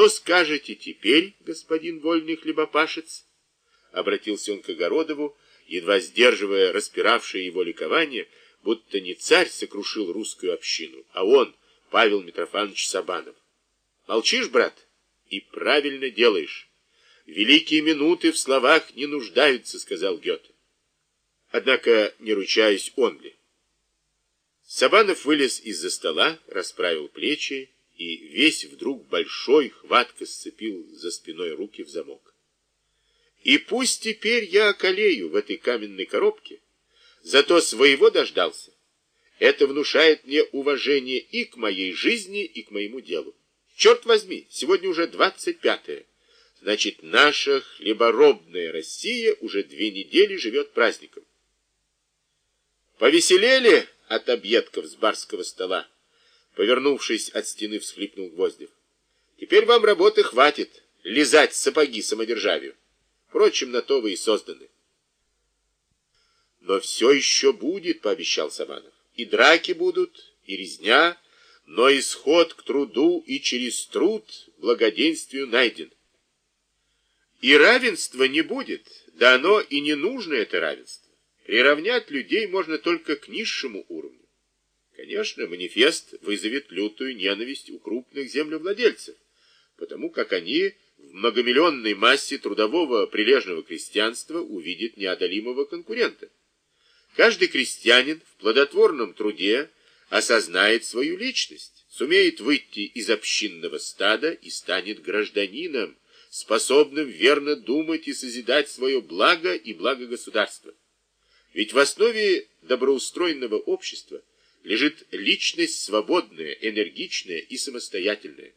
что скажете теперь, господин вольный хлебопашец? Обратился он к Огородову, едва сдерживая распиравшее его ликование, будто не царь сокрушил русскую общину, а он, Павел Митрофанович Сабанов. Молчишь, брат? И правильно делаешь. Великие минуты в словах не нуждаются, сказал Гёте. Однако не ручаюсь он ли. Сабанов вылез из-за стола, расправил плечи и весь вдруг большой хватко сцепил за спиной руки в замок. И пусть теперь я околею в этой каменной коробке, зато своего дождался. Это внушает мне уважение и к моей жизни, и к моему делу. Черт возьми, сегодня уже двадцать пятое. Значит, наша хлеборобная Россия уже две недели живет праздником. Повеселели от объедков с барского стола. Повернувшись от стены, всхлипнул Гвоздев. Теперь вам работы хватит, лизать сапоги самодержавию. Впрочем, на то вы и созданы. Но все еще будет, пообещал Сабанов. И драки будут, и резня, но исход к труду и через труд благоденствию найден. И равенства не будет, да оно и не нужно это равенство. Приравнять людей можно только к низшему уровню. Конечно, манифест вызовет лютую ненависть у крупных землевладельцев, потому как они в многомиллионной массе трудового прилежного крестьянства увидят неодолимого конкурента. Каждый крестьянин в плодотворном труде осознает свою личность, сумеет выйти из общинного стада и станет гражданином, способным верно думать и созидать свое благо и благо государства. Ведь в основе доброустроенного общества лежит личность свободная, энергичная и самостоятельная.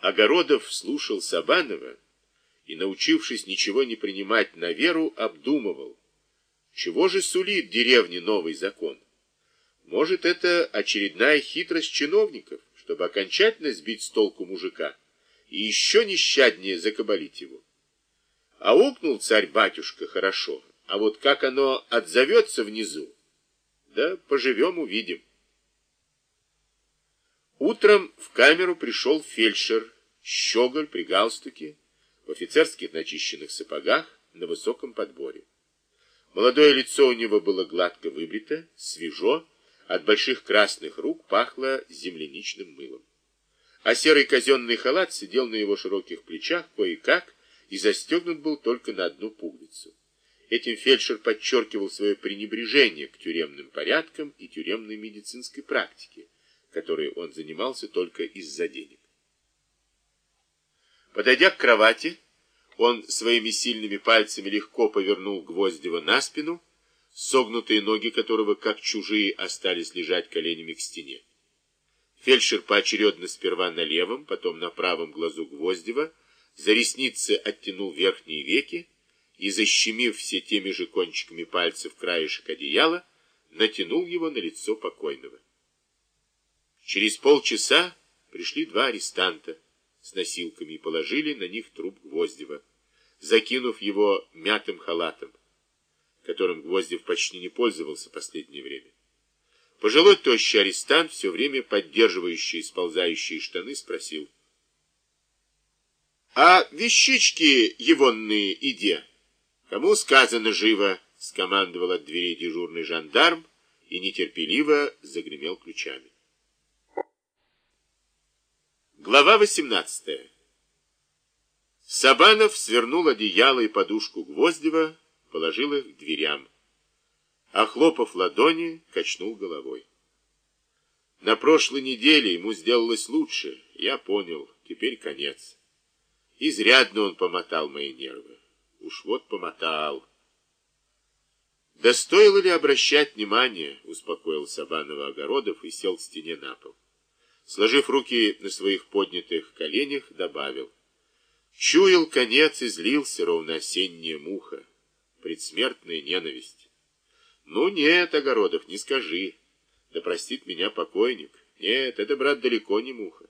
Огородов слушал Сабанова и, научившись ничего не принимать на веру, обдумывал, чего же сулит деревне новый закон. Может, это очередная хитрость чиновников, чтобы окончательно сбить с толку мужика и еще нещаднее закабалить его. А укнул царь-батюшка хорошо, а вот как оно отзовется внизу, да поживем увидим. Утром в камеру пришел фельдшер, щеголь при галстуке, в офицерских начищенных сапогах, на высоком подборе. Молодое лицо у него было гладко выбрито, свежо, от больших красных рук пахло земляничным мылом. А серый казенный халат сидел на его широких плечах кое-как и застегнут был только на одну пуговицу. Этим фельдшер подчеркивал свое пренебрежение к тюремным порядкам и тюремной медицинской практике, которой он занимался только из-за денег. Подойдя к кровати, он своими сильными пальцами легко повернул Гвоздева на спину, согнутые ноги которого, как чужие, остались лежать коленями к стене. Фельдшер поочередно сперва на левом, потом на правом глазу Гвоздева, за ресницы оттянул верхние веки, и, защемив все теми же кончиками пальцев краешек одеяла, натянул его на лицо покойного. Через полчаса пришли два арестанта с носилками и положили на них труп Гвоздева, закинув его мятым халатом, которым Гвоздев почти не пользовался последнее время. Пожилой тощий арестант, все время поддерживающий сползающие штаны, спросил. — А вещички егонные иде? Кому сказано живо, скомандовал от дверей дежурный жандарм и нетерпеливо загремел ключами. Глава 18. Сабанов свернул одеяло и подушку Гвоздева, положил их к дверям. Охлопав ладони, качнул головой. На прошлой неделе ему сделалось лучше, я понял, теперь конец. Изрядно он помотал мои нервы. Уж вот помотал. Да стоило ли обращать внимание, успокоил Сабанова Огородов и сел к стене на пол. Сложив руки на своих поднятых коленях, добавил. Чуял конец и злился ровно осенняя муха, предсмертная ненависть. Ну нет, Огородов, не скажи. Да простит меня покойник. Нет, это, брат, далеко не муха.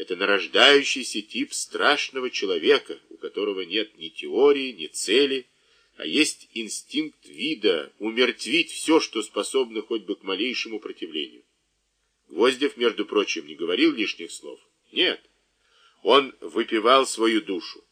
Это нарождающийся тип страшного человека, у которого нет ни теории, ни цели, а есть инстинкт вида умертвить все, что способно хоть бы к малейшему противлению. Гвоздев, между прочим, не говорил лишних слов Нет, он выпивал свою душу.